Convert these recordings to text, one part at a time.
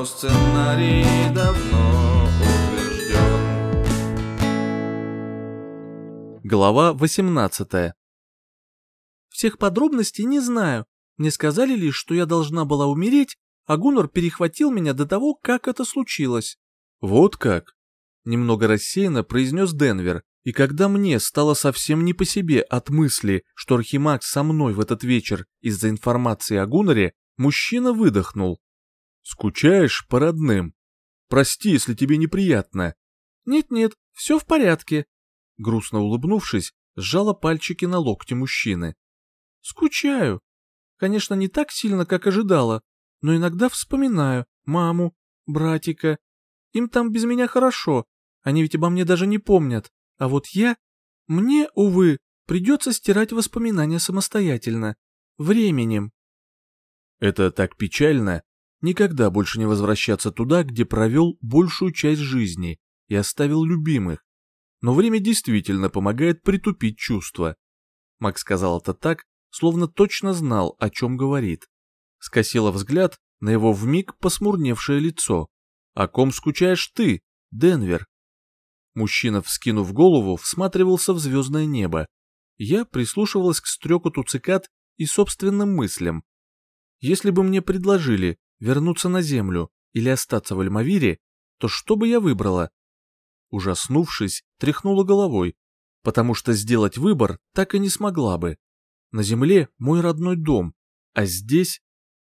но сценарий давно утвержден. Глава 18 Всех подробностей не знаю. Мне сказали лишь, что я должна была умереть, а Гуннор перехватил меня до того, как это случилось. Вот как? Немного рассеянно произнес Денвер, и когда мне стало совсем не по себе от мысли, что Архимаг со мной в этот вечер из-за информации о Гунаре, мужчина выдохнул. «Скучаешь по родным? Прости, если тебе неприятно». «Нет-нет, все в порядке». Грустно улыбнувшись, сжала пальчики на локте мужчины. «Скучаю. Конечно, не так сильно, как ожидала, но иногда вспоминаю маму, братика. Им там без меня хорошо, они ведь обо мне даже не помнят. А вот я... Мне, увы, придется стирать воспоминания самостоятельно. Временем. Это так печально. Никогда больше не возвращаться туда, где провел большую часть жизни и оставил любимых. Но время действительно помогает притупить чувства. Макс сказал это так, словно точно знал, о чем говорит. Скосила взгляд на его вмиг посмурневшее лицо. «О ком скучаешь ты, Денвер?» Мужчина, вскинув голову, всматривался в звездное небо. Я прислушивалась к стрекоту цикад и собственным мыслям. Если бы мне предложили вернуться на Землю или остаться в Альмавире, то что бы я выбрала? Ужаснувшись, тряхнула головой, потому что сделать выбор так и не смогла бы. На Земле мой родной дом, а здесь...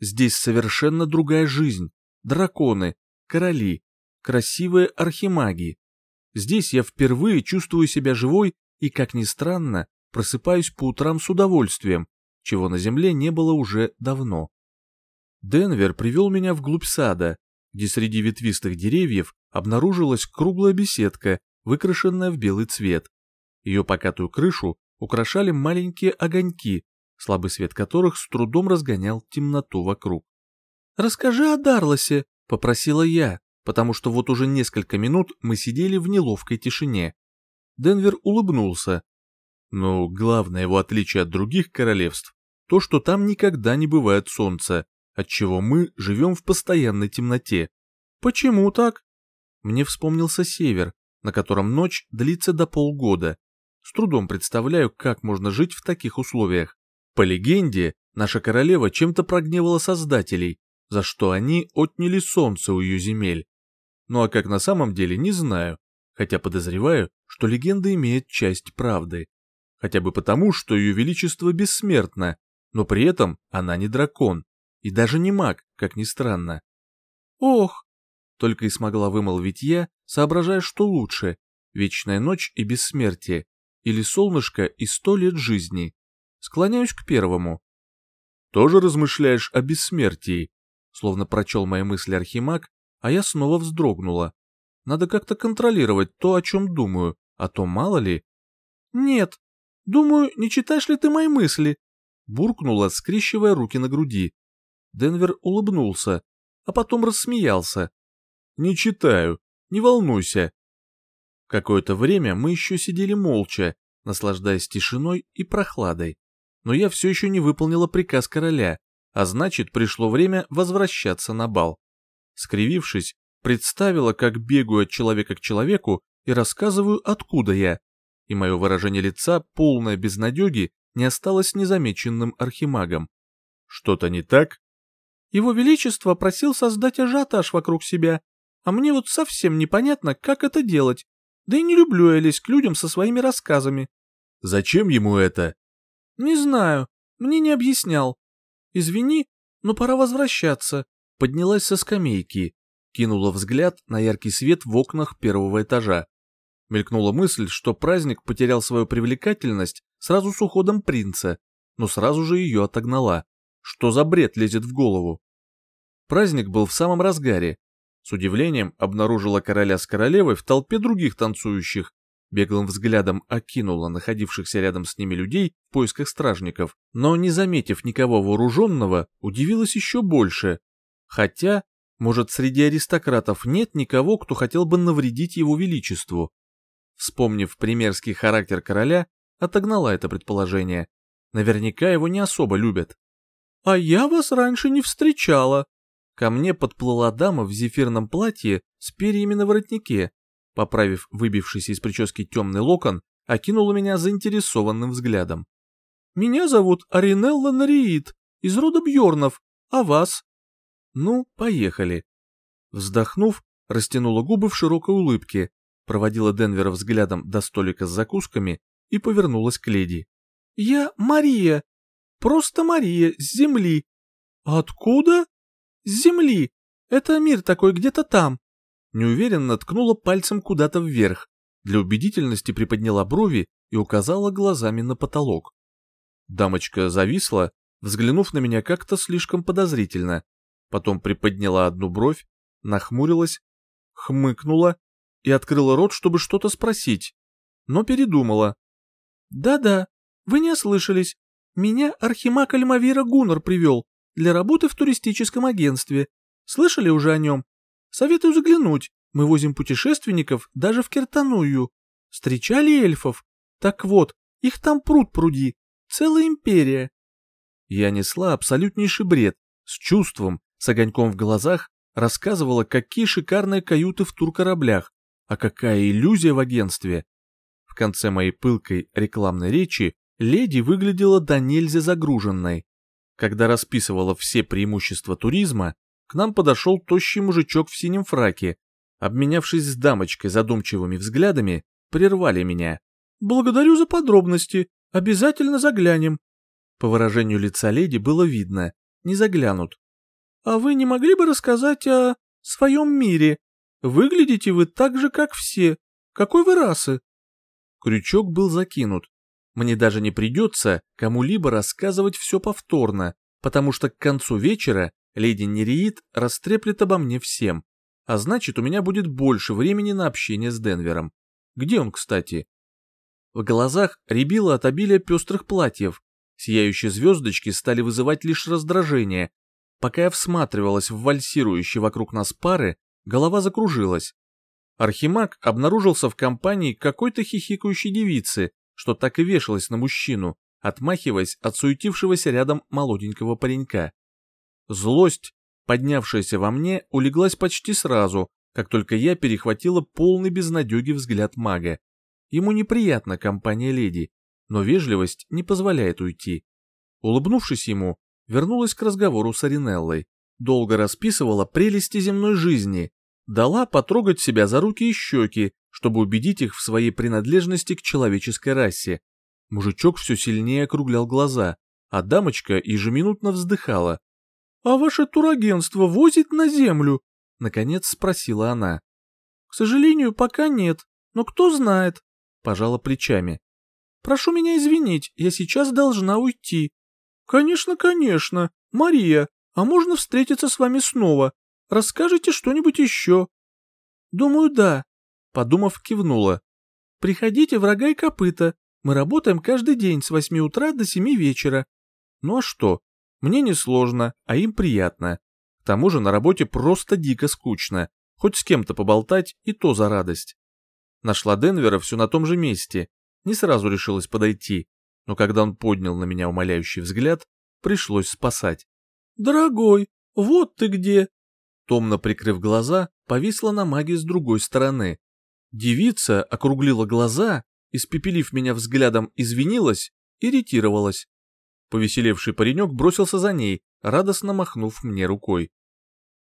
Здесь совершенно другая жизнь, драконы, короли, красивые архимаги, Здесь я впервые чувствую себя живой и, как ни странно, просыпаюсь по утрам с удовольствием, чего на земле не было уже давно. Денвер привел меня вглубь сада, где среди ветвистых деревьев обнаружилась круглая беседка, выкрашенная в белый цвет. Ее покатую крышу украшали маленькие огоньки, слабый свет которых с трудом разгонял темноту вокруг. «Расскажи о Дарлосе, — попросила я потому что вот уже несколько минут мы сидели в неловкой тишине. Денвер улыбнулся. Но главное его отличие от других королевств – то, что там никогда не бывает солнца, отчего мы живем в постоянной темноте. Почему так? Мне вспомнился север, на котором ночь длится до полгода. С трудом представляю, как можно жить в таких условиях. По легенде, наша королева чем-то прогневала создателей, за что они отняли солнце у ее земель ну а как на самом деле не знаю, хотя подозреваю, что легенда имеет часть правды. Хотя бы потому, что ее величество бессмертно, но при этом она не дракон и даже не маг, как ни странно. Ох, только и смогла вымолвить я, соображая, что лучше, вечная ночь и бессмертие, или солнышко и сто лет жизни. Склоняюсь к первому. Тоже размышляешь о бессмертии? Словно прочел мои мысли Архимаг, а я снова вздрогнула. Надо как-то контролировать то, о чем думаю, а то мало ли. Нет, думаю, не читаешь ли ты мои мысли? Буркнула, скрещивая руки на груди. Денвер улыбнулся, а потом рассмеялся. Не читаю, не волнуйся. Какое-то время мы еще сидели молча, наслаждаясь тишиной и прохладой. Но я все еще не выполнила приказ короля, а значит, пришло время возвращаться на бал. Скривившись, представила, как бегу от человека к человеку и рассказываю, откуда я. И мое выражение лица, полное безнадеги, не осталось незамеченным архимагом. Что-то не так? Его Величество просил создать ажиотаж вокруг себя, а мне вот совсем непонятно, как это делать. Да и не люблю я лезть к людям со своими рассказами. Зачем ему это? Не знаю, мне не объяснял. Извини, но пора возвращаться поднялась со скамейки, кинула взгляд на яркий свет в окнах первого этажа. Мелькнула мысль, что праздник потерял свою привлекательность сразу с уходом принца, но сразу же ее отогнала. Что за бред лезет в голову? Праздник был в самом разгаре. С удивлением обнаружила короля с королевой в толпе других танцующих, беглым взглядом окинула находившихся рядом с ними людей в поисках стражников, но, не заметив никого вооруженного, удивилась еще больше, Хотя, может, среди аристократов нет никого, кто хотел бы навредить его величеству. Вспомнив примерский характер короля, отогнала это предположение. Наверняка его не особо любят. «А я вас раньше не встречала». Ко мне подплыла дама в зефирном платье с перьями на воротнике. Поправив выбившийся из прически темный локон, окинула меня заинтересованным взглядом. «Меня зовут Аринелла Нариит, из рода Бьорнов, а вас?» Ну, поехали!» Вздохнув, растянула губы в широкой улыбке, проводила Денвера взглядом до столика с закусками и повернулась к леди. «Я Мария! Просто Мария с земли!» «Откуда?» «С земли! Это мир такой где-то там!» Неуверенно ткнула пальцем куда-то вверх, для убедительности приподняла брови и указала глазами на потолок. Дамочка зависла, взглянув на меня как-то слишком подозрительно, потом приподняла одну бровь, нахмурилась, хмыкнула и открыла рот, чтобы что-то спросить, но передумала. «Да-да, вы не ослышались. Меня Архимаг Альмавира Гуннар привел для работы в туристическом агентстве. Слышали уже о нем? Советую заглянуть. Мы возим путешественников даже в Киртаную. Встречали эльфов? Так вот, их там пруд пруди. Целая империя». Я несла абсолютнейший бред, с чувством, с огоньком в глазах рассказывала, какие шикарные каюты в туркораблях, а какая иллюзия в агентстве. В конце моей пылкой рекламной речи леди выглядела до нельзя загруженной. Когда расписывала все преимущества туризма, к нам подошел тощий мужичок в синем фраке. Обменявшись с дамочкой задумчивыми взглядами, прервали меня. «Благодарю за подробности. Обязательно заглянем». По выражению лица леди было видно, не заглянут а вы не могли бы рассказать о своем мире? Выглядите вы так же, как все. Какой вы расы?» Крючок был закинут. Мне даже не придется кому-либо рассказывать все повторно, потому что к концу вечера леди Нереид растреплет обо мне всем, а значит, у меня будет больше времени на общение с Денвером. Где он, кстати? В глазах рябило от обилия пестрых платьев. Сияющие звездочки стали вызывать лишь раздражение, Пока я всматривалась в вальсирующие вокруг нас пары, голова закружилась. Архимаг обнаружился в компании какой-то хихикающей девицы, что так и вешалась на мужчину, отмахиваясь от суетившегося рядом молоденького паренька. Злость, поднявшаяся во мне, улеглась почти сразу, как только я перехватила полный безнадёги взгляд мага. Ему неприятна компания леди, но вежливость не позволяет уйти. Улыбнувшись ему, вернулась к разговору с Аринеллой, долго расписывала прелести земной жизни, дала потрогать себя за руки и щеки, чтобы убедить их в своей принадлежности к человеческой расе. Мужичок все сильнее округлял глаза, а дамочка ежеминутно вздыхала. «А ваше турагентство возит на землю?» — наконец спросила она. «К сожалению, пока нет, но кто знает?» — пожала плечами. «Прошу меня извинить, я сейчас должна уйти. «Конечно, конечно. Мария, а можно встретиться с вами снова? Расскажите что-нибудь еще?» «Думаю, да», — подумав, кивнула. «Приходите в и копыта. Мы работаем каждый день с восьми утра до семи вечера. Ну а что? Мне не сложно, а им приятно. К тому же на работе просто дико скучно. Хоть с кем-то поболтать, и то за радость». Нашла Денвера все на том же месте. Не сразу решилась подойти но когда он поднял на меня умоляющий взгляд, пришлось спасать. «Дорогой, вот ты где!» Томно прикрыв глаза, повисла на маге с другой стороны. Девица округлила глаза, испепелив меня взглядом, извинилась и ретировалась. Повеселевший паренек бросился за ней, радостно махнув мне рукой.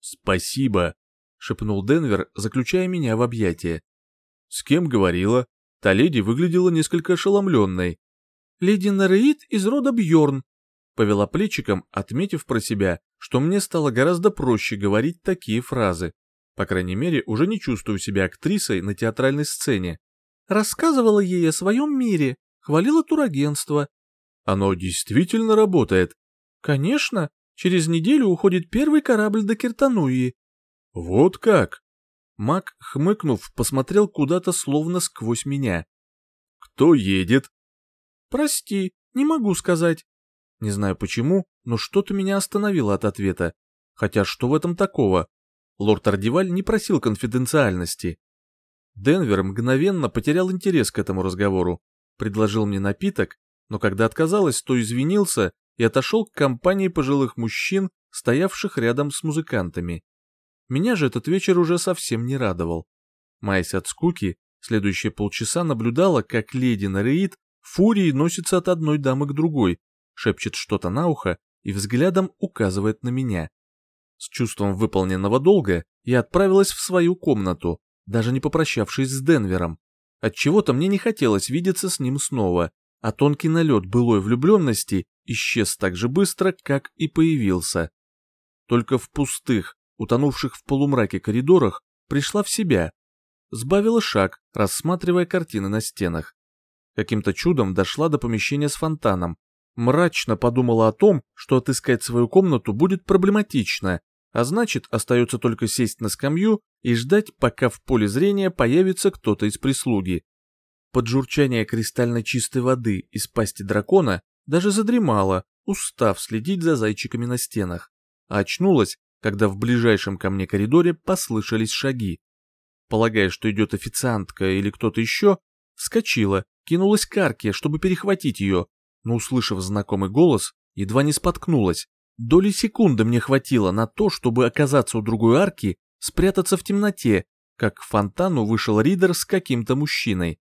«Спасибо!» — шепнул Денвер, заключая меня в объятия. «С кем говорила?» Та леди выглядела несколько ошеломленной леди Нараид из рода Бьорн. Повела плечиком, отметив про себя, что мне стало гораздо проще говорить такие фразы. По крайней мере, уже не чувствую себя актрисой на театральной сцене. Рассказывала ей о своем мире, хвалила турагентство. Оно действительно работает. Конечно, через неделю уходит первый корабль до Киртануи. Вот как? Мак, хмыкнув, посмотрел куда-то словно сквозь меня. Кто едет? «Прости, не могу сказать». Не знаю почему, но что-то меня остановило от ответа. Хотя что в этом такого? Лорд Ардиваль не просил конфиденциальности. Денвер мгновенно потерял интерес к этому разговору. Предложил мне напиток, но когда отказалась, то извинился и отошел к компании пожилых мужчин, стоявших рядом с музыкантами. Меня же этот вечер уже совсем не радовал. Маясь от скуки, следующие полчаса наблюдала, как леди Нареид Фурий носится от одной дамы к другой, шепчет что-то на ухо и взглядом указывает на меня. С чувством выполненного долга я отправилась в свою комнату, даже не попрощавшись с Денвером. Отчего-то мне не хотелось видеться с ним снова, а тонкий налет былой влюбленности исчез так же быстро, как и появился. Только в пустых, утонувших в полумраке коридорах, пришла в себя. Сбавила шаг, рассматривая картины на стенах. Каким-то чудом дошла до помещения с фонтаном. Мрачно подумала о том, что отыскать свою комнату будет проблематично, а значит, остается только сесть на скамью и ждать, пока в поле зрения появится кто-то из прислуги. Под журчание кристально чистой воды из пасти дракона даже задремала, устав следить за зайчиками на стенах. А очнулась, когда в ближайшем ко мне коридоре послышались шаги. Полагая, что идет официантка или кто-то еще, вскочила кинулась к арке, чтобы перехватить ее, но, услышав знакомый голос, едва не споткнулась. Доли секунды мне хватило на то, чтобы оказаться у другой арки, спрятаться в темноте, как к фонтану вышел Ридер с каким-то мужчиной.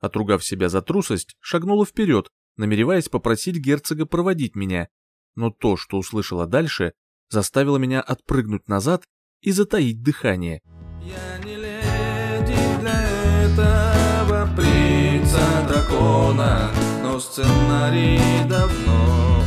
Отругав себя за трусость, шагнула вперед, намереваясь попросить герцога проводить меня. Но то, что услышала дальше, заставило меня отпрыгнуть назад и затаить дыхание. Я не леди для этого дракона, но сценарий давно